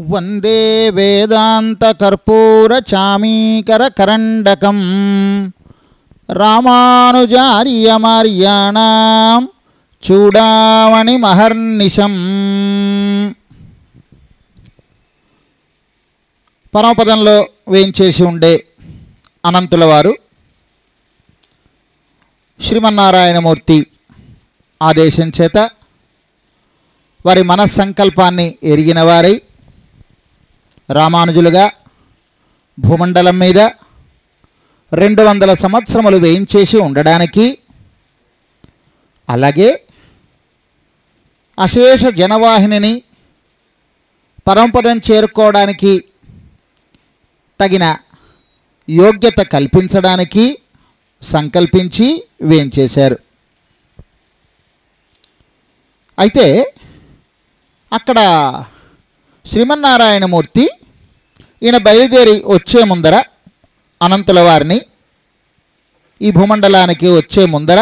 వందే వేదాంతకర్పూరచామీకరకరండకం రామానుజార్యమార్యాణం చూడామణి మహర్నిశం. పరమపదంలో వేయించేసి ఉండే అనంతుల వారు శ్రీమన్నారాయణమూర్తి ఆదేశం చేత వారి మనస్సంకల్పాన్ని ఎరిగిన వారై రామానుజులుగా భూమండలం మీద రెండు వందల సంవత్సరములు వేయించేసి ఉండడానికి అలాగే అశేష జనవాహినిని పరంపరం చేరుకోవడానికి తగిన యోగ్యత కల్పించడానికి సంకల్పించి వేయించేశారు. అయితే అక్కడ శ్రీమన్నారాయణమూర్తి ఈయన బయలుదేరి వచ్చే ముందర అనంతుల వారిని ఈ భూమండలానికి వచ్చే ముందర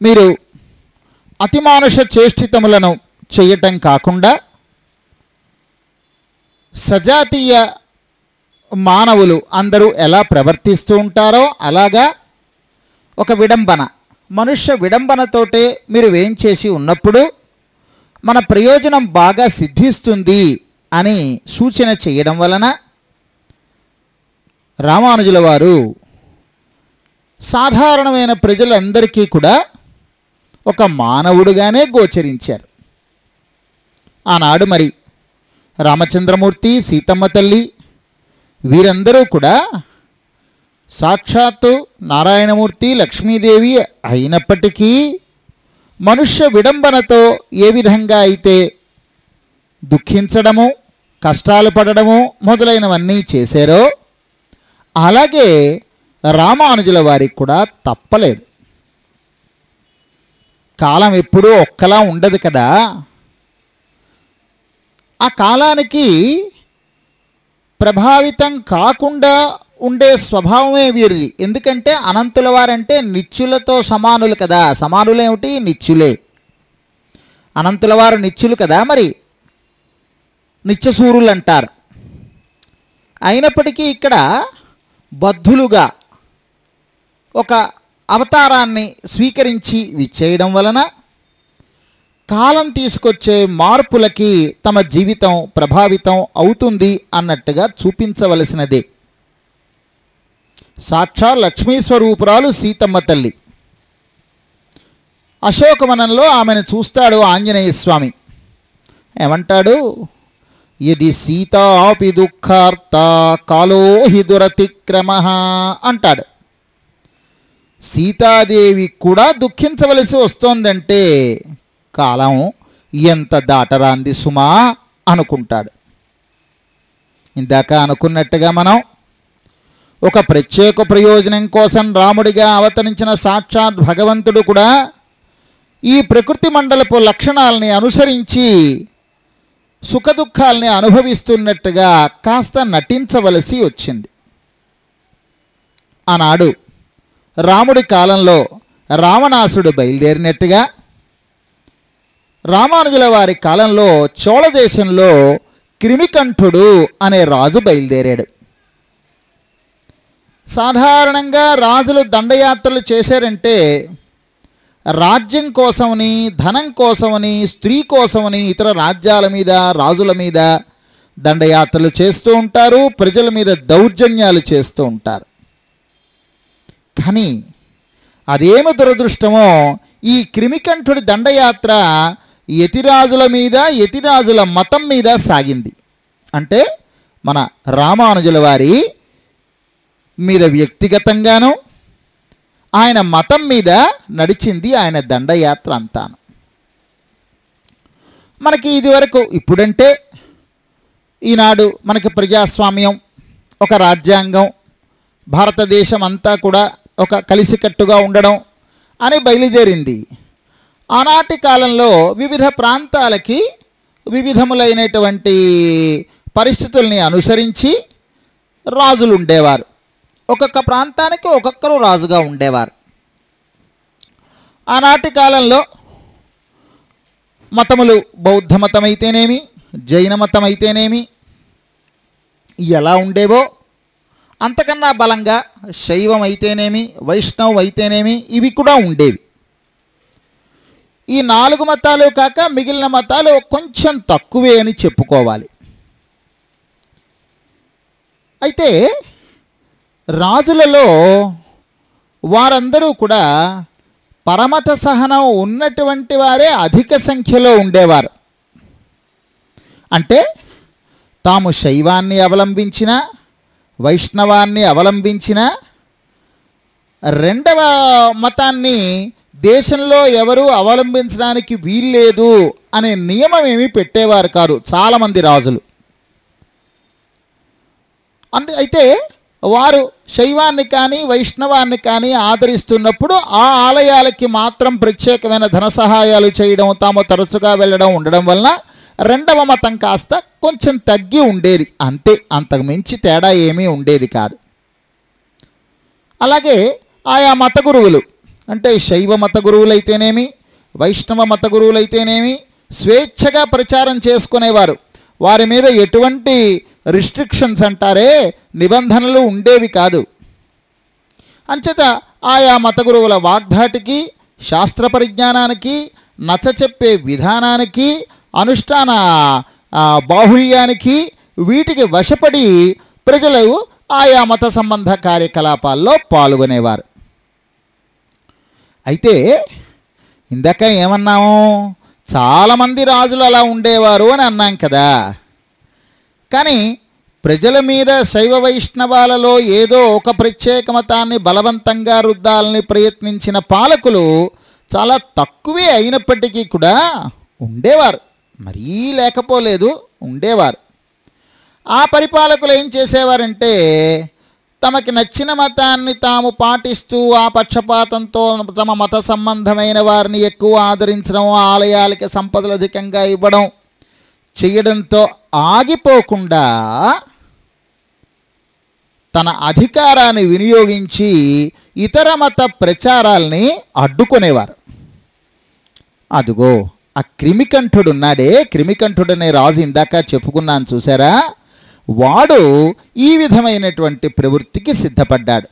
మీరు అతిమానుష చేష్టితములను చేయటం కాకుండా సజాతీయ మానవులు అందరూ ఎలా ప్రవర్తిస్తూ ఉంటారో అలాగా ఒక విడంబన మనుష్య విడంబనతోటే మీరు వేయించేసి ఉన్నప్పుడు మన ప్రయోజనం బాగా సిద్ధిస్తుంది అని సూచన చేయడం వలన రామానుజుల వారు సాధారణమైన ప్రజలందరికీ కూడా ఒక మానవుడుగానే గోచరించారు. ఆనాడు మరి రామచంద్రమూర్తి సీతమ్మ తల్లి వీరందరూ కూడా సాక్షాత్తు నారాయణమూర్తి లక్ష్మీదేవి అయినప్పటికీ మనుష్య విడంబనతో ఏ విధంగా అయితే దుఃఖించడము కష్టాలు పడడము మొదలైనవన్నీ చేశారో అలాగే రామానుజుల వారికి కూడా తప్పలేదు. కాలం ఎప్పుడూ ఒక్కలా ఉండదు కదా. ఆ కాలానికి ప్రభావితం కాకుండా ఉండే స్వభావమే వీరిది. ఎందుకంటే అనంతుల వారంటే నిత్యులతో సమానులు కదా. సమానులేమిటి నిత్యులే అనంతుల వారు నిత్యులు కదా మరి? నిత్యసూరులు అంటారు అయినప్పటికీ ఇక్కడ బద్ధులుగా ఒక అవతారాన్ని స్వీకరించి విచ్చేయడం వలన కాలం తీసుకొచ్చే మార్పులకి తమ జీవితం ప్రభావితం అవుతుంది అన్నట్టుగా చూపించవలసినదే. సాక్షా లక్ష్మీ స్వరూపురాలు సీతమ్మ తల్లి. అశోకవనంలో ఆమెను చూస్తాడు ఆంజనేయ స్వామి. ఏమంటాడు? ఇది సీతాపి దుఃఖార్త కాలో హి దురతిక్రమ అంటాడు. సీతాదేవి కూడా దుఃఖించవలసి వస్తోందంటే కాలం ఎంత దాటరాంది సుమా అనుకుంటాడు. ఇందాక అనుకున్నట్టుగా మనం ఒక ప్రత్యేక ప్రయోజనం కోసం రాముడిగా అవతరించిన సాక్షాత్ భగవంతుడు కూడా ఈ ప్రకృతి మండలపు లక్షణాలని అనుసరించి సుఖదుఖాల్ని అనుభవిస్తున్నట్టుగా కాస్త నటించవలసి వచ్చింది. ఆనాడు రాముడి కాలంలో రావణాసుడు బయలుదేరినట్టుగా రామానుజుల వారి కాలంలో చోళదేశంలో క్రిమికంఠుడు అనే రాజు బయలుదేరాడు. సాధారణంగా రాజులు దండయాత్రలు చేశారంటే రాజ్యం కోసమని ధనం కోసమని స్త్రీ కోసమని ఇతర రాజ్యాల మీద రాజుల మీద దండయాత్రలు చేస్తూ ఉంటారు ప్రజల మీద దౌర్జన్యాలు చేస్తూ ఉంటారు. కానీ అదేమి దురదృష్టమో ఈ క్రిమికంఠుడి దండయాత్ర యతిరాజుల మీద యతిరాజుల మతం మీద సాగింది. అంటే మన రామానుజుల వారి మీద వ్యక్తిగతంగాను ఆయన మతం మీద నడిచింది ఆయన దండయాత్ర అంతాను. మనకి ఇదివరకు ఇప్పుడంటే ఈనాడు మనకి ప్రజాస్వామ్యం ఒక రాజ్యాంగం భారతదేశం అంతా కూడా ఒక కలిసికట్టుగా ఉండడం అని బయలుదేరింది. ఆనాటి కాలంలో వివిధ ప్రాంతాలకి వివిధములైనటువంటి పరిస్థితుల్ని అనుసరించి రాజులు ఉండేవారు ఒక్కొక్క ప్రాంతానికి ఒక్కొక్కరు రాజుగా ఉండేవారు. ఆనాటి కాలంలో మతములు బౌద్ధ మతమైతేనేమి జైన మతం అయితేనేమి ఎలా ఉండేవో అంతకన్నా బలంగా శైవం అయితేనేమి వైష్ణవం అయితేనేమి ఇవి కూడా ఉండేవి. ఈ నాలుగు మతాలు కాక మిగిలిన మతాలు కొంచెం తక్కువే అని చెప్పుకోవాలి. అయితే రాజులలో వారందరూ కూడా పరమత సహనం ఉన్నటువంటి వారే అధిక సంఖ్యలో ఉండేవారు. అంటే తాము శైవాన్ని అవలంబించిన వైష్ణవాన్ని అవలంబించిన రెండవ మతాన్ని దేశంలో ఎవరూ అవలంబించడానికి వీల్లేదు అనే నియమం ఏమీ పెట్టేవారు కాదు చాలామంది రాజులు. అందు అయితే వారు శైవాన్ని కానీ వైష్ణవాన్ని కానీ ఆదరిస్తున్నప్పుడు ఆ ఆలయాలకి మాత్రం ప్రత్యేకమైన ధన సహాయాలు చేయడం తాము తరచుగా వెళ్ళడం ఉండడం వలన రెండవ మతం కాస్త కొంచెం తగ్గి ఉండేది. అంతే అంతకు మించి తేడా ఏమీ ఉండేది కాదు. అలాగే ఆయా మత గురువులు అంటే శైవ మత గురువులైతేనేమి వైష్ణవ మత గురువులైతేనేమి స్వేచ్ఛగా ప్రచారం చేసుకునేవారు. వారి మీద ఎటువంటి రిస్ట్రిక్షన్స్ అంటారే నిబంధనలు ఉండేవి కాదు. అంచేత ఆయా మత గురువుల వాగ్ధాటికి శాస్త్ర పరిజ్ఞానానికి నచ్చ చెప్పే విధానానికి అనుష్ఠాన బాహుళ్యానికి వీటికి వశపడి ప్రజలు ఆయా మత సంబంధ కార్యకలాపాల్లో పాల్గొనేవారు. అయితే ఇందాక ఏమన్నాము? చాలామంది రాజులు అలా ఉండేవారు అని అన్నాం కదా. కానీ ప్రజల మీద శైవ వైష్ణవాలలో ఏదో ఒక ప్రత్యేక మతాన్ని బలవంతంగా రుద్దాలని ప్రయత్నించిన పాలకులు చాలా తక్కువే అయినప్పటికీ కూడా ఉండేవారు. మరీ లేకపోలేదు ఉండేవారు. ఆ పరిపాలకులు ఏం చేసేవారంటే తమకి నచ్చిన మతాన్ని తాము పాటిస్తూ ఆ పక్షపాతంతో తమ మత సంబంధమైన వారిని ఎక్కువ ఆదరించడం ఆలయాలకి సంపదలు అధికంగా ఇవ్వడం చేయడంతో ఆగిపోకుండా తన అధికారాన్ని వినియోగించి ఇతర మత ప్రచారాల్ని అడ్డుకునేవారు. అదుగో ఆ క్రిమికంఠుడు ఉన్నాడే క్రిమికంఠుడు అనే రాజు ఇందాక చెప్పుకున్నాను చూసారా? వాడు ఈ విధమైనటువంటి ప్రవృత్తికి సిద్ధపడ్డాడు.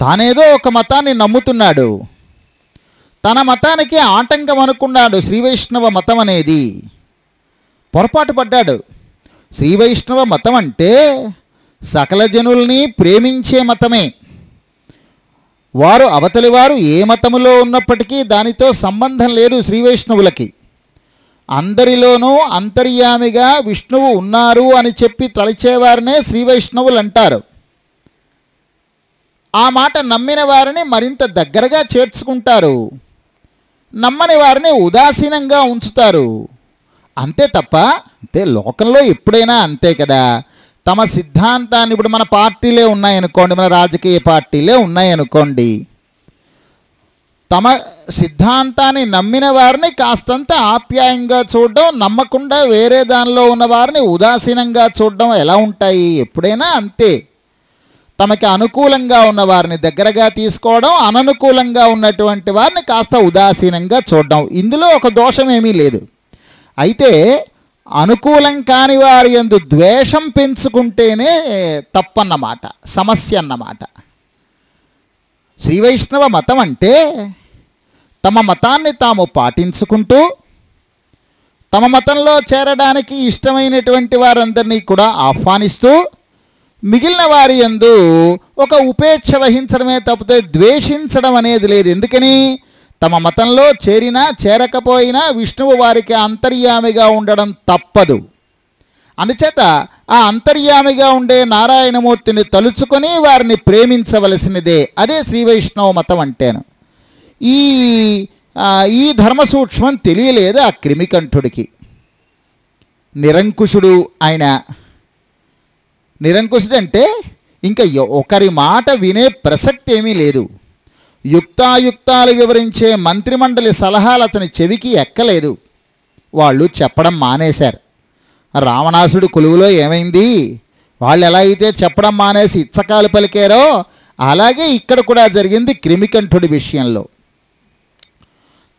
తానేదో ఒక మతాన్ని నమ్ముతున్నాడు. తన మతానికి ఆటంకం అనుకున్నాడు శ్రీ వైష్ణవ మతం అనేది. పొరపాటు పడ్డాడు. శ్రీ వైష్ణవ మతం అంటే సకల జనుల్ని ప్రేమించే మతమే. వారు అవతలి వారు ఏ మతములో ఉన్నప్పటికీ దానితో సంబంధం లేదు శ్రీ వైష్ణవులకి. అందరిలోనూ అంతర్యామిగా విష్ణువు ఉన్నారు అని చెప్పి తలచేవారినే శ్రీ వైష్ణవులు అంటారు. ఆ మాట నమ్మిన వారిని మరింత దగ్గరగా చేర్చుకుంటారు. నమ్మని వారిని ఉదాసీనంగా ఉంచుతారు. అంతే తప్ప అంతే లోకంలో ఎప్పుడైనా అంతే కదా. తమ సిద్ధాంతాన్ని ఇప్పుడు మన పార్టీలే ఉన్నాయనుకోండి మన రాజకీయ పార్టీలే ఉన్నాయనుకోండి తమ సిద్ధాంతాన్ని నమ్మిన వారిని కాస్తంత ఆప్యాయంగా చూడడం నమ్మకుండా వేరే దానిలో ఉన్న వారిని ఉదాసీనంగా చూడడం ఎలా ఉంటాయి? ఎప్పుడైనా అంతే. తమకి అనుకూలంగా ఉన్న వారిని దగ్గరగా తీసుకోవడం అననుకూలంగా ఉన్నటువంటి వారిని కాస్త ఉదాసీనంగా చూడడం. ఇందులో ఒక దోషం ఏమీ లేదు. అయితే అనుకూలం కాని వారి ఎందు ద్వేషం పెంచుకుంటేనే తప్పన్నమాట సమస్య అన్నమాట. శ్రీ వైష్ణవ మతం అంటే తమ మతాన్ని తాము పాటించుకుంటూ తమ మతంలో చేరడానికి ఇష్టమైనటువంటి వారందరినీ కూడా ఆహ్వానిస్తూ మిగిలిన వారి యందు ఒక ఉపేక్ష వహించడమే తప్పితే ద్వేషించడం అనేది లేదు. ఎందుకని? తమ మతంలో చేరినా చేరకపోయినా విష్ణువు వారికి అంతర్యామిగా ఉండడం తప్పదు. అందుచేత ఆ అంతర్యామిగా ఉండే నారాయణమూర్తిని తలుచుకొని వారిని ప్రేమించవలసినదే. అదే శ్రీ వైష్ణవ మతం అంటేను. ఈ ఈ ధర్మ సూక్ష్మం తెలియలేదు ఆ క్రిమికంఠుడికి. నిరంకుశుడు ఆయన. నిరంకుశుడు అంటే ఇంకా ఒకరి మాట వినే ప్రసక్తి ఏమీ లేదు. యుక్తాయుక్తాలు వివరించే మంత్రిమండలి సలహాలు అతని చెవికి ఎక్కలేదు. వాళ్ళు చెప్పడం మానేశారు. రావణాసుడు కొలువులో ఏమైంది? వాళ్ళు ఎలా అయితే చెప్పడం మానేసి ఇచ్చకాలు పలికారో అలాగే ఇక్కడ కూడా జరిగింది క్రిమికంఠుడి విషయంలో.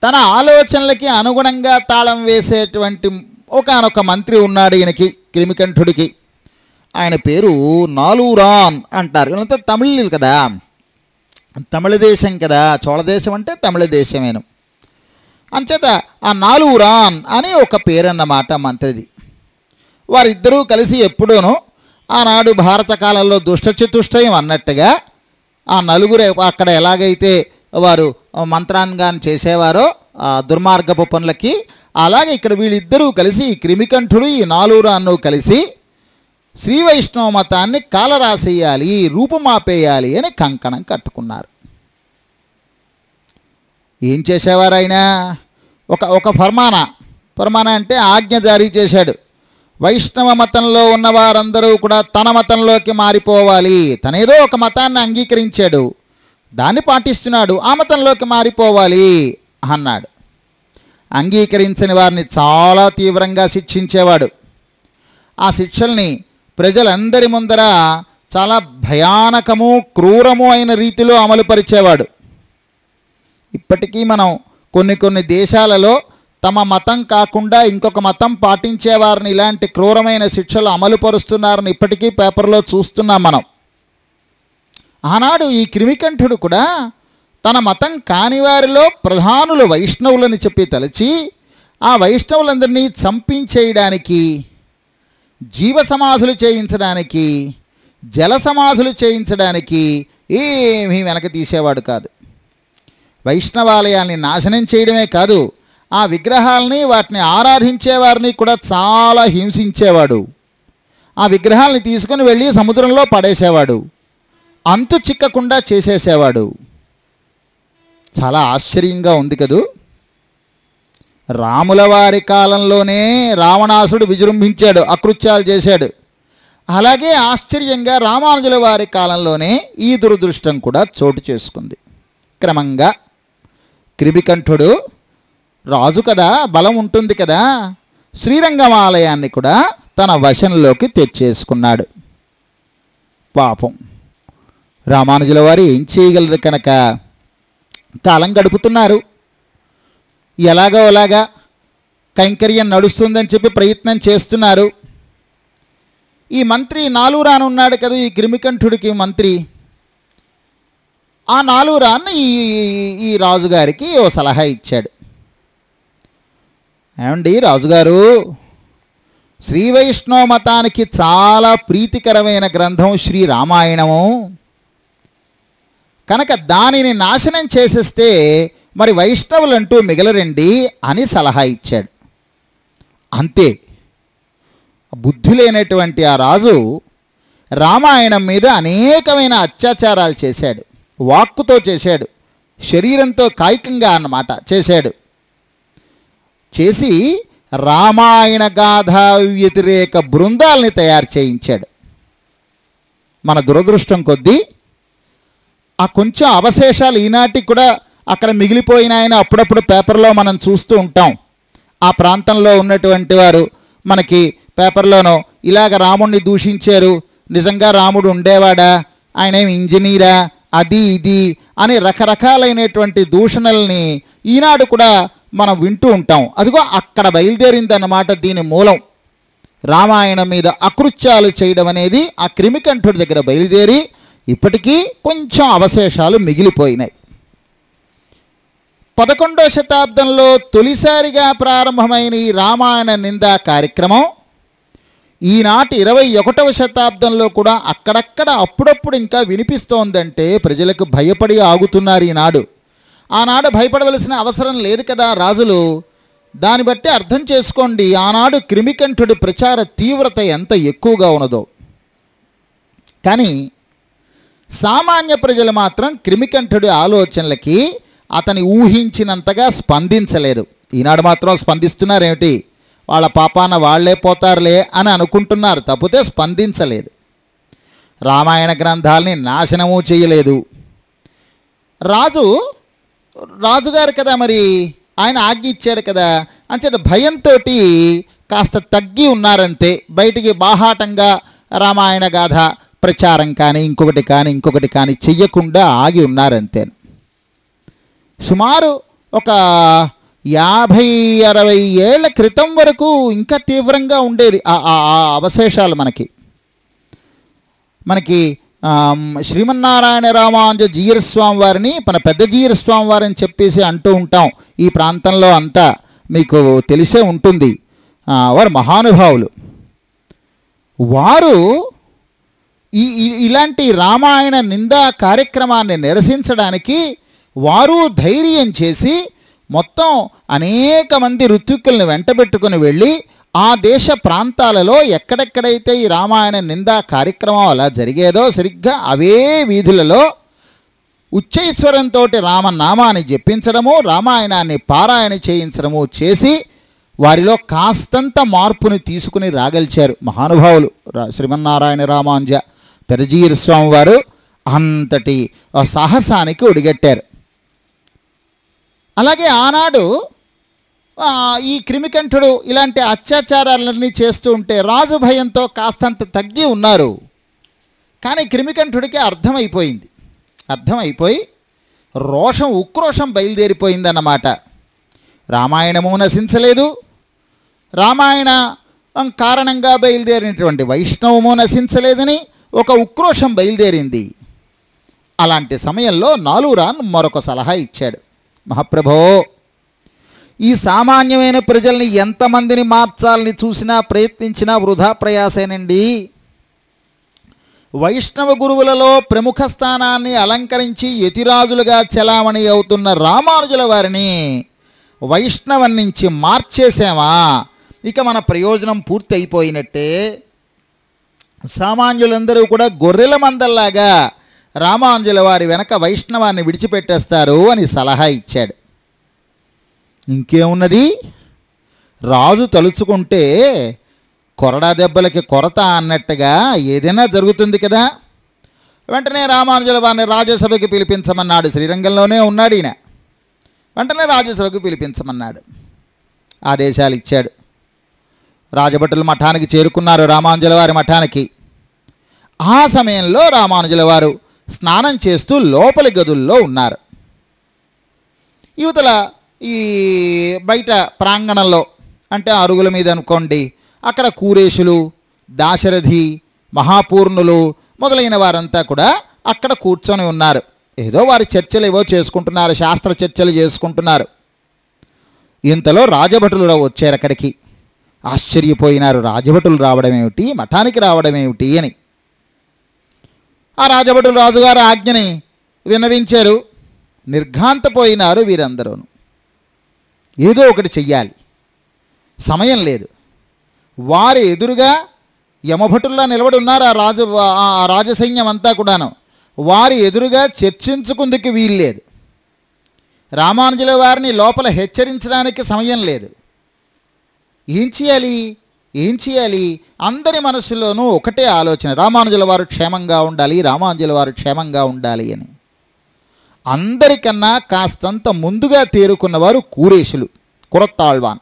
తన ఆలోచనలకి అనుగుణంగా తాళం వేసేటువంటి ఒకనొక మంత్రి ఉన్నాడు ఈయనకి క్రిమికంఠుడికి. ఆయన పేరు నాలూరాన్ అంటారు. వీళ్ళంతా తమిళులు కదా. తమిళ దేశం కదా చోళదేశం అంటే తమిళ దేశమేను. అంచేత ఆ నాలూరాన్ అని ఒక పేరన్నమాట మంత్రిది. వారిద్దరూ కలిసి ఎప్పుడూనూ ఆనాడు భారత కాలంలో దుష్టచతుష్టయం అన్నట్టుగా ఆ నలుగురు అక్కడ ఎలాగైతే వారు మంత్రాంగాన్ని చేసేవారో ఆ దుర్మార్గపు పనులకి అలాగే ఇక్కడ వీళ్ళిద్దరూ కలిసి క్రిమికంఠుడు ఈ నాలూరాన్ను కలిసి శ్రీ వైష్ణవ మతాన్ని కాలరాసేయాలి రూపుమాపేయాలి అని కంకణం కట్టుకున్నారు. ఏం చేసేవారు ఆయన? ఒక ఒక ఫర్మానా. ఫర్మానా అంటే ఆజ్ఞ జారీ చేశాడు. వైష్ణవ మతంలో ఉన్న వారందరూ కూడా తన మతంలోకి మారిపోవాలి. తనేదో ఒక మతాన్ని అంగీకరించాడు. దాన్ని పాటిస్తున్నాడు. ఆ మతంలోకి మారిపోవాలి అన్నాడు. అంగీకరించని వారిని చాలా తీవ్రంగా శిక్షించేవాడు. ఆ శిక్షల్ని ప్రజలందరి ముందర చాలా భయానకము క్రూరము అయిన రీతిలో అమలుపరిచేవాడు ఇప్పటికీ మనం కొన్ని కొన్ని దేశాలలో తమ మతం కాకుండా ఇంకొక మతం పాటించేవారిని ఇలాంటి క్రూరమైన శిక్షలు అమలు పరుస్తున్నారని ఇప్పటికీ పేపర్లో చూస్తున్నాం మనం. ఆనాడు ఈ క్రిమికంఠుడు కూడా తన మతం కాని వారిలో ప్రధానులు వైష్ణవులని చెప్పి తలచి ఆ వైష్ణవులందరినీ చంపించేయడానికి జీవ సమాధులు చేయించడానికి జల సమాధులు చేయించడానికి ఏమీ వెనక తీసేవాడు కాదు. వైష్ణవాలయాల్ని నాశనం చేయడమే కాదు ఆ విగ్రహాలని వాటిని ఆరాధించే వారిని కూడా చాలా హింసించేవాడు. ఆ విగ్రహాలని తీసుకుని వెళ్ళి సముద్రంలో పడేసేవాడు. అంతు చిక్కకుండా చేసేసేవాడు. చాలా ఆశ్చర్యంగా ఉంది కదూ? రాముల వారి కాలంలోనే రావణాసుడు విజృంభించాడు అకృత్యాలు చేశాడు. అలాగే ఆశ్చర్యంగా రామానుజుల వారి కాలంలోనే ఈ దురదృష్టం కూడా చోటు చేసుకుంది. క్రమంగా క్రిమికంఠుడు రాజు కదా బలం ఉంటుంది కదా శ్రీరంగం ఆలయాన్ని కూడా తన వశంలోకి తెచ్చేసుకున్నాడు. పాపం. రామానుజుల వారు ఏం చేయగలరు కనుక? కాలం గడుపుతున్నారు. ఎలాగో అలాగా కైంకర్యం నడుస్తుందని చెప్పి ప్రయత్నం చేస్తున్నారు. ఈ మంత్రి నాలూరాను ఉన్నాడు కదా ఈ క్రిమికంఠుడికి మంత్రి. ఆ నాలూరాన్ని ఈ ఈ రాజుగారికి ఓ సలహా ఇచ్చాడు. ఏమండి రాజుగారు శ్రీ వైష్ణవ మతానికి చాలా ప్రీతికరమైన గ్రంథం శ్రీ రామాయణము. కనుక దానిని నాశనం చేసేస్తే మరి వైష్ణవులంటూ మిగలరండి అని సలహా ఇచ్చాడు. అంతే. బుద్ధి లేనటువంటి ఆ రాజు రామాయణం మీద అనేకమైన అత్యాచారాలు చేశాడు. వాక్కుతో చేశాడు. శరీరంతో కాయికంగా అన్నమాట చేశాడు. చేసి రామాయణ గాథ వ్యతిరేక బృందాల్ని తయారు చేయించాడు. మన దురదృష్టం కొద్దీ ఆ కొంచెం అవశేషాలు ఈనాటికి కూడా అక్కడ మిగిలిపోయిన ఆయన అప్పుడప్పుడు పేపర్లో మనం చూస్తూ ఉంటాం. ఆ ప్రాంతంలో ఉన్నటువంటి వారు మనకి పేపర్లోనో ఇలాగ రాముణ్ణి దూషించారు నిజంగా రాముడు ఉండేవాడా? ఆయన ఇంజనీరా? అది ఇది అని రకరకాలైనటువంటి దూషణల్ని ఈనాడు కూడా మనం వింటూ ఉంటాం. అదిగో అక్కడ బయలుదేరిందన్నమాట దీని మూలం. రామాయణం మీద అకృత్యాలు చేయడం అనేది ఆ క్రిమికంఠుడి దగ్గర బయలుదేరి ఇప్పటికీ కొంచెం అవశేషాలు మిగిలిపోయినాయి. పదకొండవ శతాబ్దంలో తొలిసారిగా ప్రారంభమైన ఈ రామాయణ నిందా కార్యక్రమం ఈనాటి ఇరవై ఒకటవ శతాబ్దంలో కూడా అక్కడక్కడ అప్పుడప్పుడు ఇంకా వినిపిస్తోందంటే ప్రజలకు భయపడి ఆగుతున్నారు ఈనాడు. ఆనాడు భయపడవలసిన అవసరం లేదు కదా రాజులు. దాన్ని బట్టి అర్థం చేసుకోండి ఆనాడు క్రిమికంఠుడి ప్రచార తీవ్రత ఎంత ఎక్కువగా ఉన్నదో. కానీ సామాన్య ప్రజలు మాత్రం క్రిమికంఠుడి ఆలోచనలకి అతని ఊహించినంతగా స్పందించలేదు. ఈనాడు మాత్రం స్పందిస్తున్నారేమిటి? వాళ్ళ పాపాన వాళ్ళే పోతారులే అని అనుకుంటున్నారు తప్పితే స్పందించలేదు. రామాయణ గ్రంథాలని నాశనము చేయలేదు. రాజు రాజుగారు కదా మరి? ఆయన ఆజ్ఞ ఇచ్చాడు కదా? అంచేత భయంతో కాస్త తగ్గి ఉన్నారంతే. బయటికి బాహాటంగా రామాయణ గాథ ప్రచారం కానీ ఇంకొకటి కానీ ఇంకొకటి కానీ చెయ్యకుండా ఆగి ఉన్నారంతే. సుమారు ఒక యాభై అరవై ఏళ్ళ క్రితం వరకు ఇంకా తీవ్రంగా ఉండేది ఆ ఆ- ఆ అవశేషాలు మనకి. మనకి శ్రీమన్నారాయణ రామానుజ జీయర్ స్వామి వారిని మన పెద్ద జీయర్ స్వామి వారిని చెప్పేసి అంటూ ఉంటాం. ఈ ప్రాంతంలో అంతా మీకు తెలిసే ఉంటుంది. వారు మహానుభావులు. వారు ఈ ఈ- ఇలాంటి రామాయణ నిందా కార్యక్రమాన్ని నిరసించడానికి వారు ధైర్యం చేసి మొత్తం అనేక మంది ఋత్విక్కుల్ని వెంటబెట్టుకుని వెళ్ళి ఆ దేశ ప్రాంతాలలో ఎక్కడెక్కడైతే ఈ రామాయణ నిందా కార్యక్రమం అలా జరిగేదో సరిగ్గా అవే వీధులలో ఉచ్చైశ్వరంతో రామనామాన్ని జపించడము రామాయణాన్ని పారాయణ చేయించడము చేసి వారిలో కాస్తంత మార్పుని తీసుకుని రాగలిచారు మహానుభావులు శ్రీమన్నారాయణ రామాంజ పెరజీర స్వామి వారు అంతటి సాహసానికి ఒడిగట్టారు. అలాగే ఆనాడు ఈ క్రిమికంఠుడు ఇలాంటి అత్యాచారాలన్నీ చేస్తూ ఉంటే రాజు భయంతో కాస్తంత తగ్గి ఉన్నారు. కానీ క్రిమికంఠుడికి అర్థమైపోయింది. అర్థమైపోయి రోషం ఉక్రోషం బయలుదేరిపోయిందన్నమాట. రామాయణము నశించలేదు. రామాయణ కారణంగా బయలుదేరినటువంటి వైష్ణవము నశించలేదని ఒక ఉక్రోషం బయలుదేరింది. అలాంటి సమయంలో నాలురాన్ మరొక సలహా ఇచ్చాడు. మహాప్రభో ఈ సామాన్యమైన ప్రజల్ని ఎంతమందిని మార్చాలని చూసినా ప్రయత్నించినా వృధా ప్రయాసేనండి. వైష్ణవ గురువులలో ప్రముఖ స్థానాన్ని అలంకరించి యతిరాజులుగా చలామణి అవుతున్న రామానుజుల వారిని వైష్ణవం నుంచి మార్చేసామా ఇక మన ప్రయోజనం పూర్తి అయిపోయినట్టే సామాన్యులందరూ కూడా గొర్రెల మందల్లాగా రామానుజుల వారి వెనక వైష్ణవాన్ని విడిచిపెట్టేస్తారు అని సలహా ఇచ్చాడు. ఇంకేమున్నది? రాజు తలుచుకుంటే కొరడా దెబ్బలకి కొరత అన్నట్టుగా ఏదైనా జరుగుతుంది కదా? వెంటనే రామానుజుల వారిని రాజ్యసభకి పిలిపించమన్నాడు. శ్రీరంగంలోనే ఉన్నాడు ఈయన. వెంటనే రాజ్యసభకు పిలిపించమన్నాడు. ఆదేశాలు ఇచ్చాడు. రాజభటుల మఠానికి చేరుకున్నారు రామానుజుల వారి మఠానికి. ఆ సమయంలో రామానుజుల వారు స్నానం చేస్తూ లోపలి గదుల్లో ఉన్నారు. యువతల ఈ బయట ప్రాంగణంలో అంటే అరుగుల మీద అనుకోండి అక్కడ కూరేషులు దాశరథి మహాపూర్ణులు మొదలైన వారంతా కూడా అక్కడ కూర్చొని ఉన్నారు. ఏదో వారి చర్చలు ఏవో చేసుకుంటున్నారు శాస్త్ర చర్చలు చేసుకుంటున్నారు. ఇంతలో రాజభటులు వచ్చారు అక్కడికి. ఆశ్చర్యపోయినారు రాజభటులు రావడం ఏమిటి మఠానికి రావడం ఏమిటి అని. ఆ రాజభటులు రాజుగారు ఆజ్ఞని విన్నవించారు. నిర్ఘాంతపోయినారు వీరందరూను. ఏదో ఒకటి చెయ్యాలి. సమయం లేదు. వారి ఎదురుగా యమభటుల్లా నిలబడి ఉన్నారు ఆ రాజు ఆ రాజసైన్యం అంతా కూడాను. వారి ఎదురుగా చర్చించుకుందుకు వీల్లేదు రామానుజుల వారిని లోపల హెచ్చరించడానికి సమయం లేదు. ఏం చేయాలి ఏం చేయాలి? అందరి మనసులోనూ ఒకటే ఆలోచన రామానుజుల వారు క్షేమంగా ఉండాలి రామానుజుల వారు క్షేమంగా ఉండాలి అని. అందరికన్నా కాస్తంత ముందుగా తేరుకున్నవారు కూరేషులు కురత్తాళ్వాన్.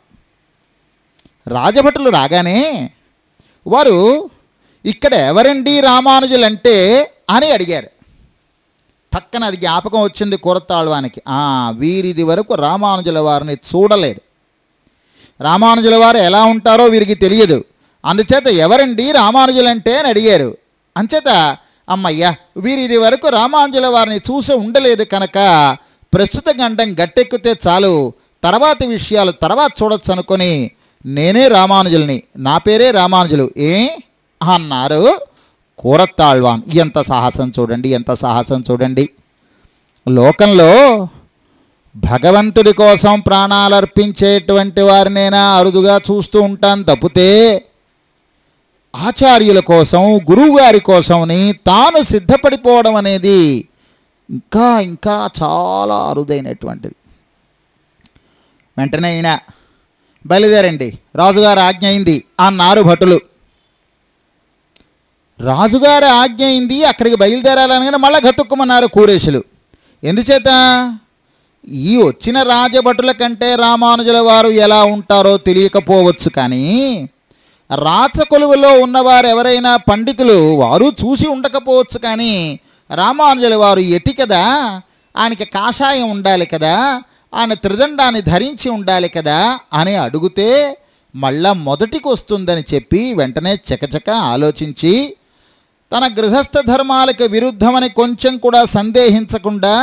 రాజభటులు రాగానే వారు ఇక్కడ ఎవరండి రామానుజులంటే? అని అడిగారు. పక్కన అది జ్ఞాపకం వచ్చింది కురతాళ్వానికి వీరిది వరకు రామానుజుల వారిని చూడలేదు. రామానుజుల వారు ఎలా ఉంటారో వీరికి తెలియదు. అందుచేత ఎవరండి రామానుజులంటే అని అడిగారు. అంచేత అమ్మయ్య వీరిది వరకు రామానుజుల వారిని చూసి ఉండలేదు కనుక ప్రస్తుత గండం గట్టెక్కితే చాలు తర్వాతి విషయాలు తర్వాత చూడొచ్చు అనుకొని నేనే రామానుజుల్ని నా పేరే రామానుజులు ఏ? అన్నారు కూరత్తాళ్వాన్. ఎంత సాహసం చూడండి ఎంత సాహసం చూడండి. లోకంలో భగవంతుడి కోసం ప్రాణాలర్పించేటువంటి వారినైనా అరుదుగా చూస్తూ ఉంటాను. తప్పితే ఆచార్యుల కోసం గురువుగారి కోసమని తాను సిద్ధపడిపోవడం అనేది ఇంకా ఇంకా చాలా అరుదైనటువంటిది. వెంటనే ఈయన బయలుదేరండి. రాజుగారు ఆజ్ఞ అయింది. అన్నారు భటులు. రాజుగారి ఆజ్ఞ అయింది. అక్కడికి బయలుదేరాలనగానే మళ్ళీ గతుక్కుమన్నారు కూరేషులు ఎందుచేత? ఈ వచ్చిన రాజభటుల కంటే రామానుజుల వారు ఎలా ఉంటారో తెలియకపోవచ్చు కానీ రాచకొలువులో ఉన్నవారు ఎవరైనా పండితులు వారు చూసి ఉండకపోవచ్చు కానీ రామానుజుల వారు ఎతి కదా? ఆయనకి కాషాయం ఉండాలి కదా? ఆయన త్రిదండాన్ని ధరించి ఉండాలి కదా? అని అడిగితే మళ్ళా మొదటికి వస్తుందని చెప్పి వెంటనే చకచక ఆలోచించి తన గృహస్థ ధర్మాలకు విరుద్ధమని కొంచెం కూడా సందేహించకుండా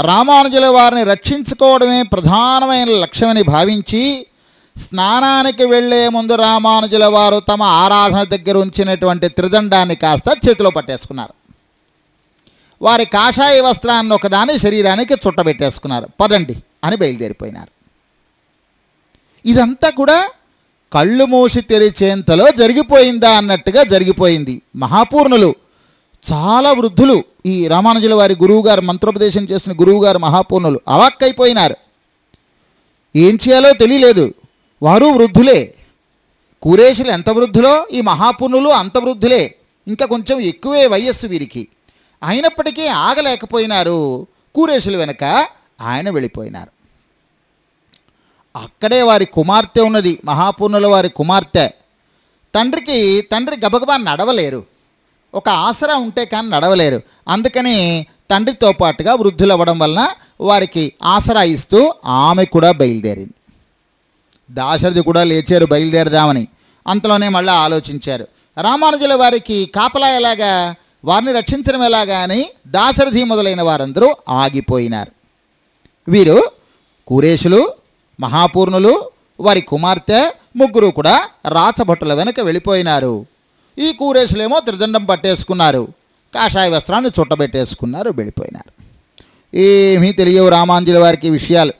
రామానుజుల వారిని రక్షించుకోవడమే ప్రధానమైన లక్ష్యమని భావించి స్నానానికి వెళ్ళే ముందు రామానుజుల వారు తమ ఆరాధన దగ్గర ఉంచినటువంటి త్రిదండాన్ని కాస్త చేతిలో పట్టేసుకున్నారు. వారి కాషాయ వస్త్రాన్ని ఒకదాని శరీరానికి చుట్టబెట్టేసుకున్నారు. పదండి అని బయలుదేరిపోయినారు. ఇదంతా కూడా కళ్ళు మూసి తెరిచేంతలో జరిగిపోయిందా అన్నట్టుగా జరిగిపోయింది. మహాపూర్ణులు చాలా వృద్ధులు ఈ రామానుజుల వారి గురువుగారు మంత్రోపదేశం చేసిన గురువుగారు మహాపూర్ణులు అవాక్కైపోయినారు. ఏం చేయాలో తెలియలేదు. వారు వృద్ధులే. కురేషులు ఎంత వృద్ధులో? ఈ మహాపూర్ణులు అంత వృద్ధులే. ఇంకా కొంచెం ఎక్కువే వయస్సు వీరికి. అయినప్పటికీ ఆగలేకపోయినారు. కూరేషుల వెనక ఆయన వెళ్ళిపోయినారు. అక్కడే వారి కుమార్తె ఉన్నది. మహాపూర్ణుల వారి కుమార్తె. తండ్రికి తండ్రి గబగబా నడవలేరు. ఒక ఆసరా ఉంటే కానీ నడవలేరు. అందుకని తండ్రితో పాటుగా వృద్ధులు అవ్వడం వలన వారికి ఆసరా ఇస్తూ ఆమె కూడా బయలుదేరింది. దాశరథి కూడా లేచారు బయలుదేరదామని. అంతలోనే మళ్ళీ ఆలోచించారు. రామానుజుల వారికి కాపలా ఎలాగా వారిని రక్షించడం ఎలాగా అని దాశరథి మొదలైన వారందరూ ఆగిపోయినారు. వీరు కురేషులు మహాపూర్ణులు వారి కుమార్తె ముగ్గురు కూడా రాచభటుల వెనుక వెళ్ళిపోయినారు. ఈ కూరేసులేమో త్రిదండం పట్టేసుకున్నారు. కాషాయ వస్త్రాన్ని చుట్టబెట్టేసుకున్నారు వెళ్ళిపోయినారు. ఏమీ తెలియవు రామాంజుల వారికి విషయాలు.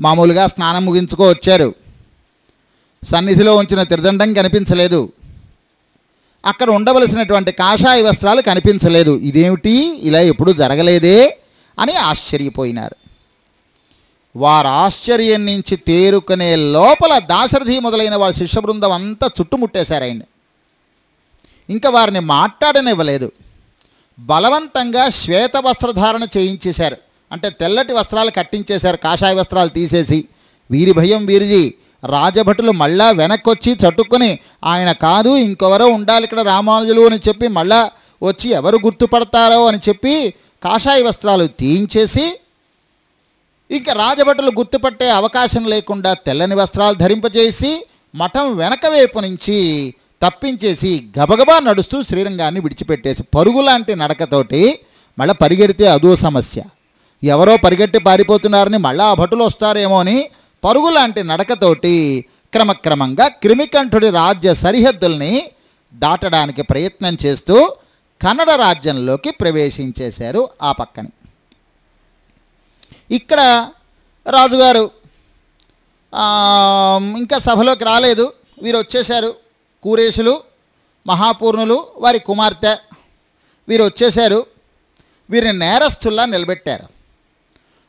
మామూలుగా స్నానం ముగించుకో వచ్చారు. సన్నిధిలో ఉంచిన త్రిదండం కనిపించలేదు. అక్కడ ఉండవలసినటువంటి కాషాయ వస్త్రాలు కనిపించలేదు. ఇదేమిటి? ఇలా ఎప్పుడూ జరగలేదే అని ఆశ్చర్యపోయినారు. వారు ఆశ్చర్యం నుంచి తేరుకునే లోపల దాశరథి మొదలైన వారి శిష్య బృందం అంతా చుట్టుముట్టేశారు ఆయన ఇంకా వారిని మాట్లాడనివ్వలేదు. బలవంతంగా శ్వేత వస్త్రధారణ చేయించేశారు. అంటే తెల్లటి వస్త్రాలు కట్టించేశారు. కాషాయ వస్త్రాలు తీసేసి వీరి భయం వీరిది. రాజభటులు మళ్ళా వెనక్కొచ్చి చట్టుకొని ఆయన కాదు ఇంకెవరో ఉండాలి ఇక్కడ రామానుజులు అని చెప్పి మళ్ళా వచ్చి ఎవరు గుర్తుపడతారో అని చెప్పి కాషాయ వస్త్రాలు తీయించేసి ఇంకా రాజభటులు గుర్తుపట్టే అవకాశం లేకుండా తెల్లని వస్త్రాలు ధరింపజేసి మఠం వెనక వైపు నుంచి తప్పించేసి గబగబా నడుస్తూ శ్రీరంగాన్ని విడిచిపెట్టేసి పరుగు లాంటి నడకతోటి మళ్ళీ పరిగెడితే అదో సమస్య. ఎవరో పరిగెట్టి పారిపోతున్నారని మళ్ళీ ఆ భటులు వస్తారేమో అని పరుగు లాంటి నడకతోటి క్రమక్రమంగా క్రిమికంఠుడి రాజ్య సరిహద్దుల్ని దాటడానికి ప్రయత్నం చేస్తూ కన్నడ రాజ్యంలోకి ప్రవేశించేశారు ఆ పక్కని. ఇక్కడ రాజుగారు ఇంకా సభలోకి రాలేదు. వీరు వచ్చేశారు కూరేషులు మహాపూర్ణులు వారి కుమార్తె. వీరు వచ్చేశారు. వీరిని నేరస్తుల్లా నిలబెట్టారు.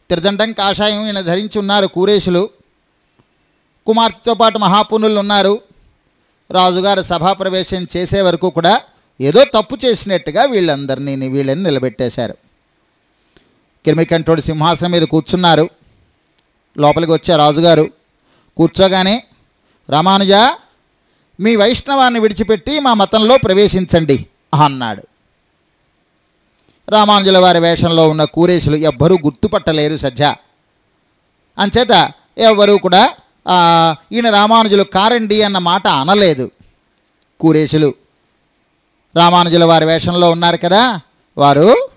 త్రిదండం కాషాయం ఈయన ధరించి ఉన్నారు కూరేషులు కుమార్తెతో పాటు మహాపూర్ణులు ఉన్నారు. రాజుగారు సభాప్రవేశం చేసే వరకు కూడా ఏదో తప్పు చేసినట్టుగా వీళ్ళందరినీ వీళ్ళని నిలబెట్టేశారు. కిర్మికంఠోడు సింహాసనం మీద కూర్చున్నారు. లోపలికి వచ్చే రాజుగారు. కూర్చోగానే రామానుజ మీ వైష్ణవాన్ని విడిచిపెట్టి మా మతంలో ప్రవేశించండి అన్నాడు. రామానుజుల వారి వేషంలో ఉన్న కూరేశులు ఎవ్వరూ గుర్తుపట్టలేరు సజ్జ. అంచేత ఎవ్వరూ కూడా ఈయన రామానుజులు కారండి అన్న మాట అనలేదు. కూరేశులు రామానుజుల వారి వేషంలో ఉన్నారు కదా వారు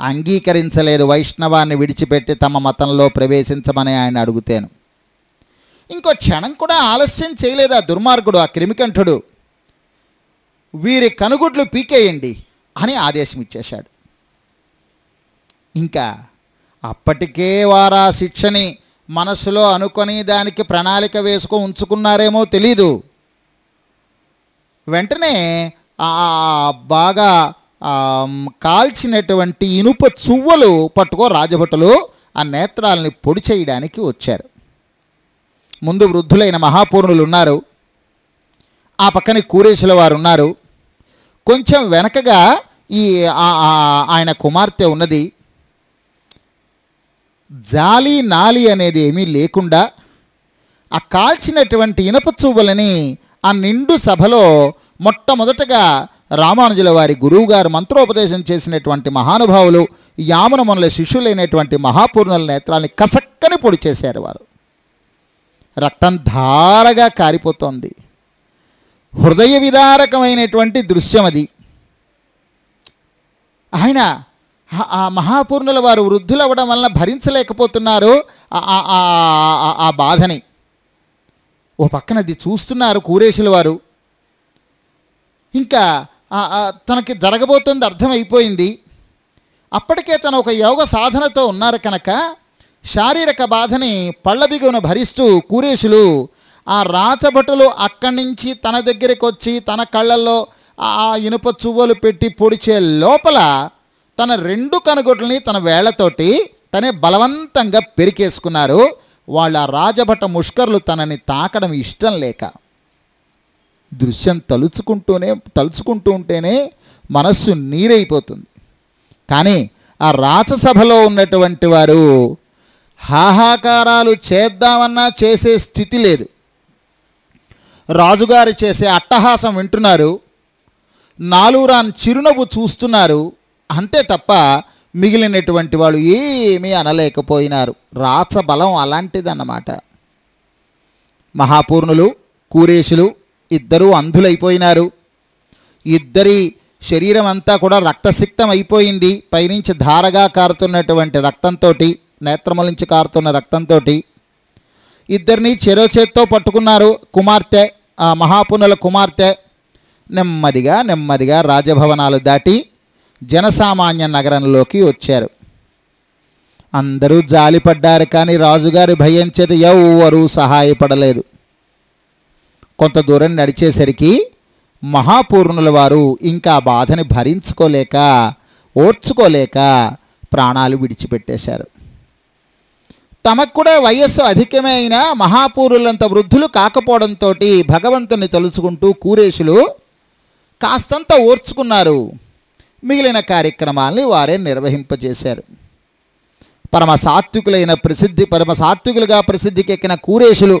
అంగీకరించలేదు వైష్ణవాన్ని విడిచిపెట్టి తమ మతంలో ప్రవేశించమని ఆయన అడుగుతాను. ఇంకో క్షణం కూడా ఆలస్యం చేయలేదు ఆ దుర్మార్గుడు ఆ క్రిమికంఠుడు? వీరి కనుగుడ్లు పీకేయండి అని ఆదేశం ఇచ్చేశాడు ఇంకా అప్పటికే వారా శిక్షని మనసులో అనుకొని దానికి ప్రణాళిక వేసుకొని ఉంచుకున్నారేమో తెలీదు. వెంటనే బాగా కాల్చినటువంటి ఇనుప చువ్వలు పట్టుకో రాజభటులు ఆ నేత్రాలని పొడి చేయడానికి వచ్చారు. ముందు వృద్ధులైన మహాపూర్ణులు ఉన్నారు. ఆ పక్కన కూరేశుల వారు ఉన్నారు. కొంచెం వెనకగా ఈ ఆయన కుమార్తె ఉన్నది. జాలి నాలి అనేది ఏమీ లేకుండా ఆ కాల్చినటువంటి ఇనప చువ్వలని ఆ నిండు సభలో మొట్టమొదటగా రామానుజుల వారి గురువుగారు మంత్రోపదేశం చేసినటువంటి మహానుభావులు యామనమనుల శిష్యులైనటువంటి మహాపూర్ణుల నేత్రాల్ని కసక్కని పొడి చేశారు వారు. రక్తం ధారగా కారిపోతోంది. హృదయ విదారకమైనటువంటి దృశ్యం అది. ఆయన ఆ- మహాపూర్ణుల వారు వృద్ధులు అవ్వడం వలన భరించలేకపోతున్నారు ఆ- బాధని. ఓ పక్కన అది చూస్తున్నారు కూరేశుల వారు. ఇంకా తనకి జరగబోతుంది అర్థమైపోయింది. అప్పటికే తను ఒక యోగ సాధనతో ఉన్నారు కనుక శారీరక బాధని పళ్ళబిగును భరిస్తూ కూరేశులు ఆ రాచభటులు అక్కడి నుంచి తన దగ్గరికి వచ్చి తన కళ్ళల్లో ఆ ఇనుప చువ్వలు పెట్టి పొడిచే లోపల తన రెండు కనుగొడ్లని తన వేళ్ళతోటి తనే బలవంతంగా పెరికేసుకున్నారు. వాళ్ళ రాజభట ముష్కర్లు తనని తాకడం ఇష్టం లేక. దృశ్యం తలుచుకుంటూనే తలుచుకుంటూ ఉంటేనే మనస్సు నీరైపోతుంది. కానీ ఆ రాచసభలో ఉన్నటువంటి వారు హాహాకారాలు చేద్దామన్నా చేసే స్థితి లేదు. రాజుగారు చేసే అట్టహాసం వింటున్నారు. నాలుగురాన్ చిరునవ్వు చూస్తున్నారు. అంతే తప్ప మిగిలినటువంటి వాళ్ళు ఏమీ అనలేకపోయినారు. రాచబలం అలాంటిదన్నమాట. మహాపూర్ణులు కూరేశులు ఇద్దరూ అంధులైపోయినారు. ఇద్దరి శరీరం అంతా కూడా రక్తసిక్తం అయిపోయింది పైనుంచి ధారగా కారుతున్నటువంటి రక్తంతో నేత్రముల నుంచి కారుతున్న రక్తంతో ఇద్దరిని చెరో చేత్తో పట్టుకున్నారు కుమార్తె మహాపునుల కుమార్తె. నెమ్మదిగా నెమ్మదిగా రాజభవనాలు దాటి జనసామాన్య నగరంలోకి వచ్చారు. అందరూ జాలిపడ్డారు కానీ రాజుగారి భయం చేత ఎవ్వరూ సహాయపడలేదు. కొంత దూరం నడిచేసరికి మహాపూర్ణుల వారు ఇంకా బాధని భరించుకోలేక ఓర్చుకోలేక ప్రాణాలు విడిచిపెట్టేశారు. తమకు కూడా వయస్సు అధికమైన మహాపూరులంత వృద్ధులు కాకపోవడంతో భగవంతుని తలుచుకుంటూ కూరేశులు కాస్తంత ఓర్చుకున్నారు. మిగిలిన కార్యక్రమాల్ని వారే నిర్వహింపజేశారు. పరమ సాత్వికులైన ప్రసిద్ధి పరమ సాత్వికులుగా ప్రసిద్ధికెక్కిన కూరేశులు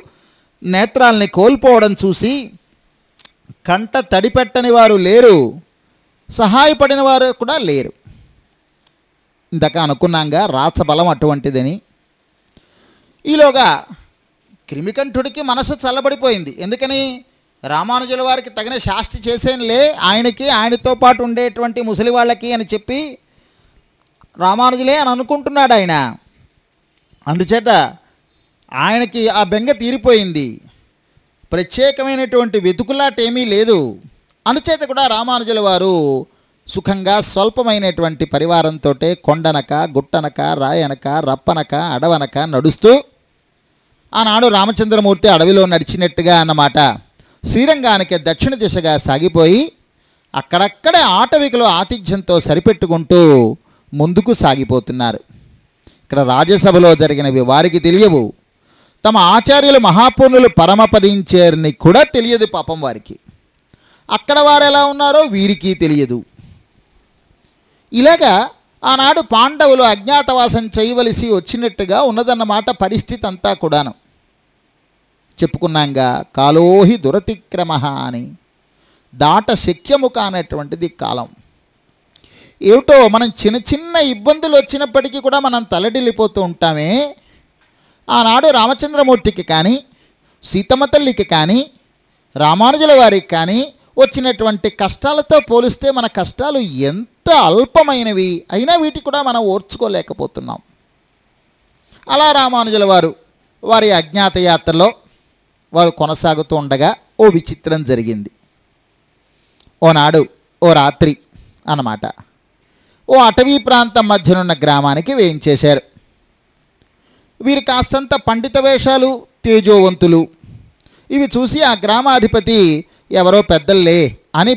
నేత్రాల్ని కోల్పోవడం చూసి కంట తడిపెట్టని వారు లేరు సహాయపడిన వారు కూడా లేరు. ఇందాక అనుకున్నాంగా రాచబలం అటువంటిదని ఈలోగా క్రిమికంఠుడికి మనసు చల్లబడిపోయింది. ఎందుకని? రామానుజుల వారికి తగిన శాస్తి చేసేనులే. ఆయనకి ఆయనతో పాటు ఉండేటువంటి ముసలి వాళ్ళకి అని చెప్పి రామానుజులే అని అనుకుంటున్నాడు ఆయన. అందుచేత ఆయనకి ఆ బెంగ తీరిపోయింది. ప్రత్యేకమైనటువంటి వెతుకులాట ఏమీ లేదు. అందుచేత కూడా రామానుజుల వారు సుఖంగా స్వల్పమైనటువంటి పరివారంతో కొండనక గుట్టనక రాయనక రప్పనక అడవనక నడుస్తూ ఆనాడు రామచంద్రమూర్తి అడవిలో నడిచినట్టుగా అన్నమాట. శ్రీరంగానికి దక్షిణ దిశగా సాగిపోయి అక్కడక్కడే ఆటవికులు ఆతిథ్యంతో సరిపెట్టుకుంటూ ముందుకు సాగిపోతున్నారు. ఇక్కడ రాజ్యసభలో జరిగినవి వారికి తెలియవు. తమ ఆచార్యులు మహాపూర్ణులు పరమపదించారని కూడా తెలియదు పాపం వారికి. అక్కడ వారు ఎలా ఉన్నారో వీరికి తెలియదు. ఇలాగా ఆనాడు పాండవులు అజ్ఞాతవాసం చేయవలసి వచ్చినట్టుగా ఉన్నదన్నమాట పరిస్థితి అంతా కూడాను. చెప్పుకున్నాంగా కాలోహి దురతిక్రమ అని. దాట శక్యము కానటువంటిది కాలం. ఏమిటో మనం చిన్న చిన్న ఇబ్బందులు వచ్చినప్పటికీ కూడా మనం తలడిల్లిపోతూ ఉంటామే. ఆనాడు రామచంద్రమూర్తికి కానీ సీతమ్మ తల్లికి కానీ రామానుజుల వారికి కానీ వచ్చినటువంటి కష్టాలతో పోలిస్తే మన కష్టాలు ఎంత అల్పమైనవి అయినా వీటి కూడా మనం ఓర్చుకోలేకపోతున్నాం. అలా రామానుజుల వారు వారి అజ్ఞాత యాత్రలో వాళ్ళు కొనసాగుతూ ఉండగా ఓ విచిత్రం జరిగింది. ఓనాడు ఓ రాత్రి అన్నమాట. ఓ అటవీ ప్రాంతం మధ్యనున్న గ్రామానికి వేయించేశారు. వీరు కాస్తంత పండిత వేషాలు తేజోవంతులు. ఇవి చూసి ఆ గ్రామాధిపతి ఎవరో పెద్దల్లే అని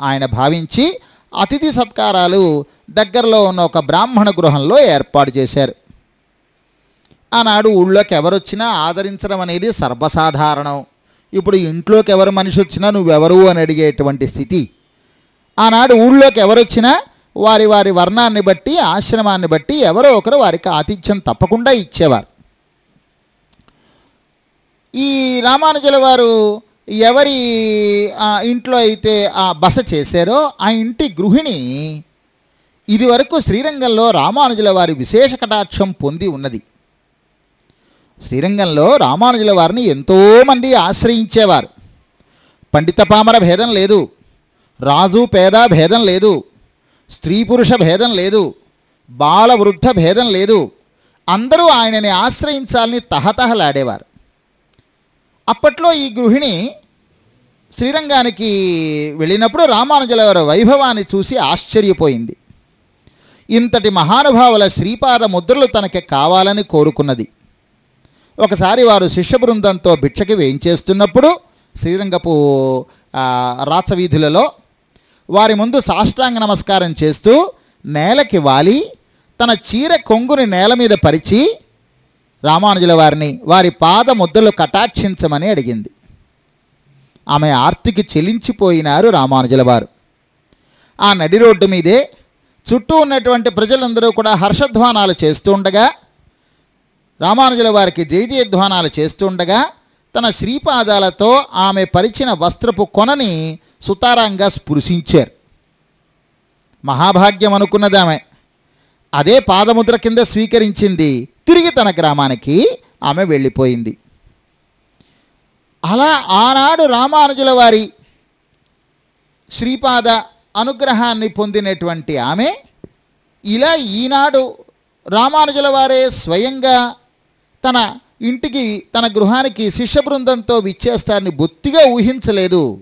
ఆయన భావించి అతిథి సత్కారాలు దగ్గరలో ఉన్న ఒక బ్రాహ్మణ గృహంలో ఏర్పాటు చేశారు. ఆనాడు ఊళ్ళోకి ఎవరొచ్చినా ఆదరించడం అనేది సర్వసాధారణం. ఇప్పుడు ఇంట్లోకి ఎవరు మనిషి వచ్చినా నువ్వెవరు అని అడిగేటువంటి స్థితి. ఆనాడు ఊళ్ళోకి ఎవరొచ్చినా వారి వారి వర్ణాన్ని బట్టి ఆశ్రమాన్ని బట్టి ఎవరో ఒకరు వారికి ఆతిథ్యం తప్పకుండా ఇచ్చేవారు. ఈ రామానుజుల వారు ఎవరి ఆ, ఇంట్లో అయితే ఆ బస చేశారో ఆ ఇంటి గృహిణి ఇదివరకు శ్రీరంగంలో రామానుజుల వారి విశేష కటాక్షం పొంది ఉన్నది. శ్రీరంగంలో రామానుజుల వారిని ఎంతోమంది ఆశ్రయించేవారు. పండిత పామర భేదం లేదు. రాజు పేద భేదం లేదు. స్త్రీ పురుష భేదం లేదు. బాల వృద్ధ భేదం లేదు. అందరూ ఆయనని ఆశ్రయించాలని తహతహలాడేవారు. అప్పట్లో ఈ గృహిణి శ్రీరంగానికి వెళ్ళినప్పుడు రామానుజుల వారి వైభవాన్ని చూసి ఆశ్చర్యపోయింది. ఇంతటి మహానుభావుల శ్రీపాద ముద్రలు తనకి కావాలని కోరుకున్నది. ఒకసారి వారు శిష్య బృందంతో భిక్షకి వేయించేస్తున్నప్పుడు శ్రీరంగపు ఆ, రాచవీధులలో వారి ముందు సాష్టాంగ నమస్కారం చేస్తూ నేలకి వాలి తన చీర కొంగుని నేల మీద పరిచి రామానుజుల వారిని వారి పాద ముద్దలు కటాక్షించమని అడిగింది. ఆమె ఆర్తికి చెలించిపోయినారు రామానుజుల వారు. ఆ నడి రోడ్డు మీదే చుట్టూ ఉన్నటువంటి ప్రజలందరూ కూడా హర్షధ్వానాలు చేస్తూ ఉండగా రామానుజుల వారికి జయజయధ్వానాలు చేస్తుండగా తన శ్రీపాదాలతో ఆమె పరిచిన వస్త్రపు కొనని సుతారంగా స్పృశించారు. మహాభాగ్యం అనుకున్నది ఆమె. అదే పాదముద్ర కింద స్వీకరించింది తిరిగి తన గ్రామానికి ఆమె వెళ్ళిపోయింది. అలా ఆనాడు రామానుజుల వారి శ్రీపాద అనుగ్రహాన్ని పొందినటువంటి ఆమె ఇలా ఈనాడు రామానుజుల వారే స్వయంగా తన ఇంటికి తన గృహానికి శిష్య బృందంతో విచ్చేస్తారని బొత్తిగా ఊహించలేదు.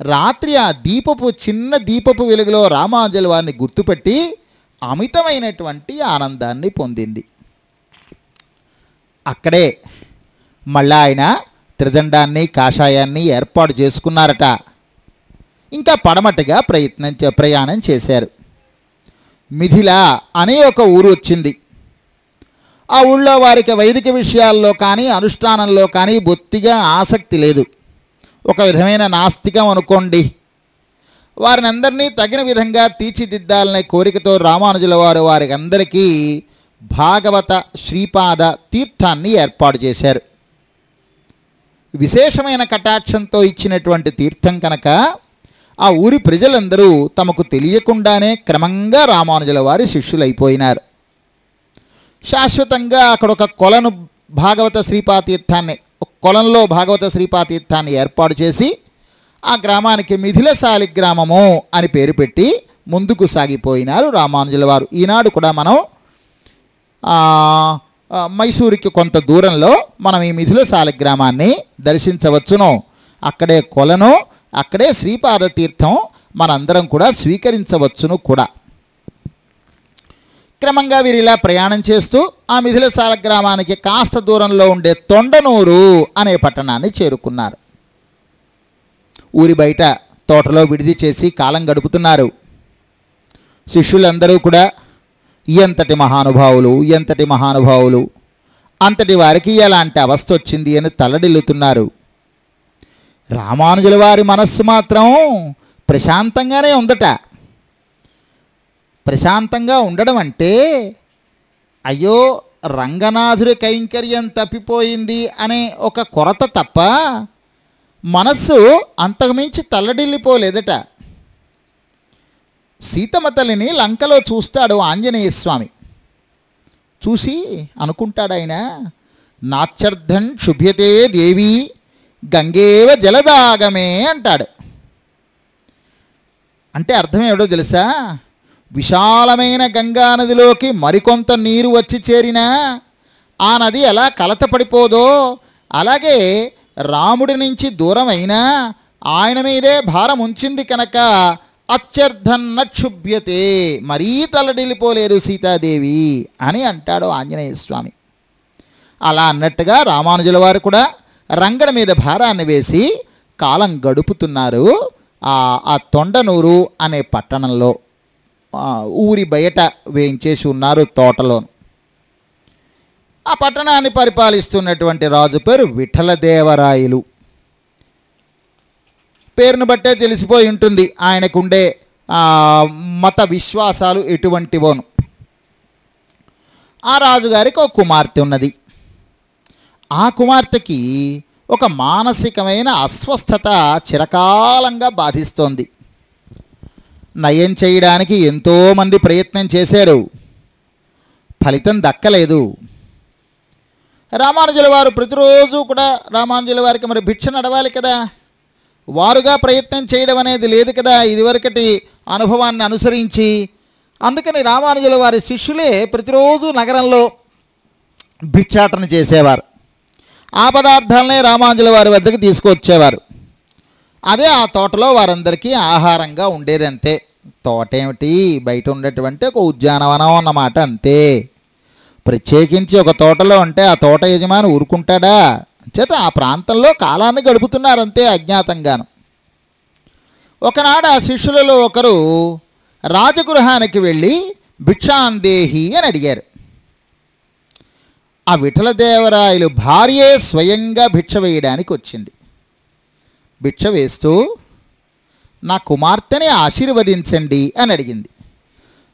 రాత్రి ఆ దీపపు చిన్న దీపపు వెలుగులో రామానుజుల వారిని గుర్తుపెట్టి అమితమైనటువంటి ఆనందాన్ని పొందింది. అక్కడే మళ్ళా ఆయన త్రిదండాన్ని కాషాయాన్ని ఏర్పాటు చేసుకున్నారట. ఇంకా పడమటగా ప్రయత్నం ప్రయాణం చేశారు. మిథిలా అనే ఒక ఊరు వచ్చింది. ఆ ఊళ్ళో వారికి వైదిక విషయాల్లో కానీ అనుష్ఠానంలో కానీ బొత్తిగా ఆసక్తి లేదు. ఒక విధమైన నాస్తికం అనుకోండి. వారిని అందరినీ తగిన విధంగా తీర్చిదిద్దాలనే కోరికతో రామానుజుల వారు వారికి అందరికీ భాగవత శ్రీపాద తీర్థాన్ని ఏర్పాటు చేశారు. విశేషమైన కటాక్షంతో ఇచ్చినటువంటి తీర్థం కనుక ఆ ఊరి ప్రజలందరూ తమకు తెలియకుండానే క్రమంగా రామానుజుల వారి శిష్యులైపోయినారు. శాశ్వతంగా అక్కడ ఒక కొలను భాగవత శ్రీపాతీర్థాన్ని కొలంలో భాగవత శ్రీపాతీర్థాన్ని ఏర్పాటు చేసి ఆ గ్రామానికి మిథిలశాలి గ్రామము అని పేరు పెట్టి ముందుకు సాగిపోయినారు రామానుజుల వారు. ఈనాడు కూడా మనం మైసూరుకి కొంత దూరంలో మనం ఈ మిథిలశాలి గ్రామాన్ని దర్శించవచ్చును. అక్కడే కొలను అక్కడే శ్రీపాద తీర్థం మనందరం కూడా స్వీకరించవచ్చును కూడా. క్రమంగా వీరు ఇలా ప్రయాణం చేస్తూ ఆ మిథిలసాల గ్రామానికి కాస్త దూరంలో ఉండే తొండనూరు అనే పట్టణాన్ని చేరుకున్నారు. ఊరి బయట తోటలో విడిది చేసి కాలం గడుపుతున్నారు. శిష్యులందరూ కూడా ఎంతటి మహానుభావులు ఎంతటి మహానుభావులు అంతటి వారికి ఎలాంటి అవస్థ వచ్చింది అని తల్లడిల్లుతున్నారు. రామానుజుల వారి మనస్సు మాత్రం ప్రశాంతంగానే ఉందట. ప్రశాంతంగా ఉండడం అంటే అయ్యో రంగనాథుడి కైంకర్యం తప్పిపోయింది అనే ఒక కొరత తప్ప మనస్సు అంతకుమించి తల్లడిల్లిపోలేదట. సీతమ్మ తల్లిని లంకలో చూస్తాడు ఆంజనేయ స్వామి. చూసి అనుకుంటాడు ఆయన నాత్యర్థం శుభ్యతే దేవి గంగేవ జలదాగమే అంటాడు. అంటే అర్థం ఏమిటో తెలుసా? విశాలమైన గంగా నదిలోకి మరికొంత నీరు వచ్చి చేరినా ఆ నది ఎలా కలతపడిపోదో అలాగే రాముడి నుంచి దూరమైనా ఆయన మీదే భారం ఉంచింది కనుక అత్యర్థన్న క్షుభ్యతే మరీ తలడిల్లిపోలేదు సీతాదేవి అని అంటాడు ఆంజనేయ స్వామి. అలా అన్నట్టుగా రామానుజుల వారు కూడా రంగడి మీద భారాన్ని వేసి కాలం గడుపుతున్నారు. ఆ ఆ తొండనూరు అనే పట్టణంలో ఊరి బయట వేయించేసి ఉన్నారు తోటలో ఆ పట్టణాన్ని పరిపాలిస్తున్నటువంటి రాజు పేరు విఠలదేవరాయలు. పేరును బట్టే తెలిసిపోయి ఉంటుంది ఆయనకుండే మత విశ్వాసాలు ఎటువంటివోను. ఆ రాజుగారికి ఒక కుమార్తె ఉన్నది. ఆ కుమార్తెకి ఒక మానసికమైన అస్వస్థత చిరకాలంగా బాధిస్తోంది. నయం చేయడానికి ఎంతోమంది ప్రయత్నం చేశారు. ఫలితం దక్కలేదు. రామానుజుల వారు ప్రతిరోజు కూడా రామానుజుల వారికి మరి భిక్ష నడవాలి కదా. వారుగా ప్రయత్నం చేయడం అనేది లేదు కదా. ఇదివరకటి అనుభవాన్ని అనుసరించి అందుకని రామానుజుల వారి శిష్యులే ప్రతిరోజు నగరంలో భిక్షాటన చేసేవారు. ఆ పదార్థాలనే రామానుజుల వారి వద్దకు తీసుకువచ్చేవారు అదే ఆ తోటలో వారందరికీ ఆహారంగా ఉండేదంతే. తోట ఏమిటి బయట ఉండేటువంటి ఒక ఉద్యానవనం అన్నమాట అంతే. ప్రత్యేకించి ఒక తోటలో ఉంటే ఆ తోట యజమాని ఊరుకుంటాడా? చేత ఆ ప్రాంతంలో కాలాన్ని గడుపుతున్నారంతే అజ్ఞాతంగాను. ఒకనాడు ఆ శిష్యులలో ఒకరు రాజగృహానికి వెళ్ళి భిక్షాందేహి అని అడిగారు. ఆ విఠలదేవరాయలు భార్యే స్వయంగా భిక్ష వేయడానికి వచ్చింది. భిక్ష వేస్తూ నా కుమార్తెని ఆశీర్వదించండి అని అడిగింది.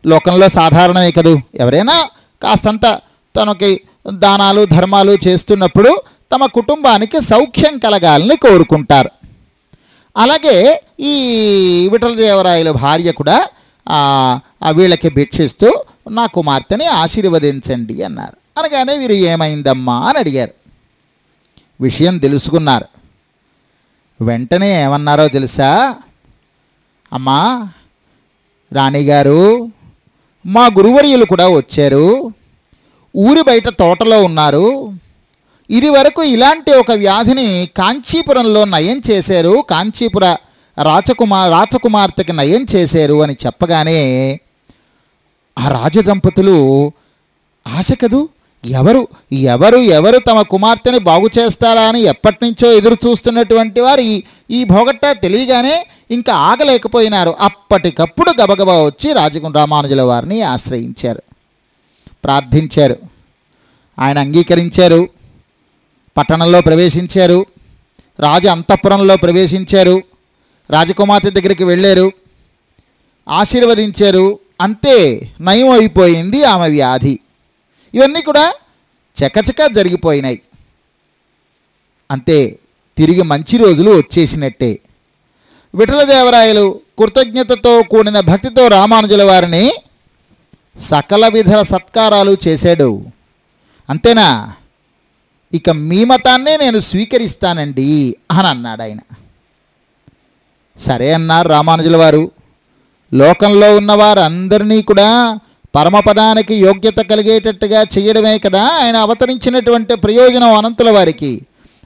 లోకంలో సాధారణమే కదూ? ఎవరైనా కాస్తంత తనకి దానాలు ధర్మాలు చేస్తున్నప్పుడు తమ కుటుంబానికి సౌఖ్యం కలగాలని కోరుకుంటారు. అలాగే ఈ విఠలదేవరాయల భార్య కూడా ఆ, వీళ్ళకి భిక్షిస్తూ నా కుమార్తెని ఆశీర్వదించండి అన్నారు. అనగానే వీరు ఏమైందమ్మా అని అడిగారు. విషయం తెలుసుకున్నారు. వెంటనే ఏమన్నారో తెలుసా? అమ్మా రాణిగారు మా గురువర్యులు కూడా వచ్చారు. ఊరి బయట తోటలో ఉన్నారు. ఇది వరకు ఇలాంటి ఒక వ్యాధిని కాంచీపురంలో నయం చేశారు. కాంచీపుర రాచకుమార్ రాచకుమార్తెకి నయం చేశారు అని చెప్పగానే ఆ రాజదంపతులు ఆశ కదూ? ఎవరు ఎవరు ఎవరు తమ కుమార్తెని బాగు చేస్తారా అని ఎప్పటి నుంచో ఎదురు చూస్తున్నటువంటి వారు ఈ ఈ భోగట్ట తెలియగానే ఇంకా ఆగలేకపోయినారు. అప్పటికప్పుడు గబగబా వచ్చి రాజకు రామానుజుల వారిని ఆశ్రయించారు. ప్రార్థించారు. ఆయన అంగీకరించారు. పట్టణంలో ప్రవేశించారు. రాజు అంతఃపురంలో ప్రవేశించారు. రాజకుమార్తె దగ్గరికి వెళ్ళారు. ఆశీర్వదించారు. అంతే నయం అయిపోయింది ఆమె వ్యాధి. ఇవన్నీ కూడా చకచక జరిగిపోయినాయి. అంతే తిరిగి మంచి రోజులు వచ్చేసినట్టే. విఠలదేవరాయలు కృతజ్ఞతతో కూడిన భక్తితో రామానుజుల వారిని సకల విధ సత్కారాలు చేశాడు. అంతేనా? ఇక మీ మతాన్నే నేను స్వీకరిస్తానండి అని అన్నాడు ఆయన. సరే అన్నారు రామానుజుల వారు. లోకంలో ఉన్న వారందరినీ కూడా పరమపదానికి యోగ్యత కలిగేటట్టుగా చేయడమే కదా ఆయన అవతరించినటువంటి ప్రయోజనం అనంతుల వారికి.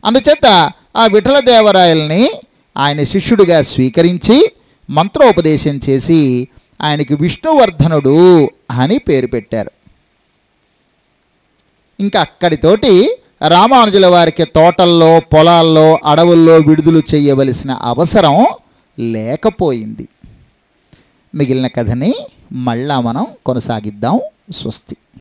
అందుచేత ఆ విఠలదేవరాయల్ని ఆయన శిష్యుడిగా స్వీకరించి మంత్రోపదేశం చేసి ఆయనకి విష్ణువర్ధనుడు అని పేరు పెట్టారు. ఇంకా అక్కడితోటి రామానుజుల వారికి తోటల్లో పొలాల్లో అడవుల్లో విడుదల చేయవలసిన అవసరం లేకపోయింది. మిగిలిన కథని మళ్ళా మనం కొనసాగిద్దాం. స్వస్తి.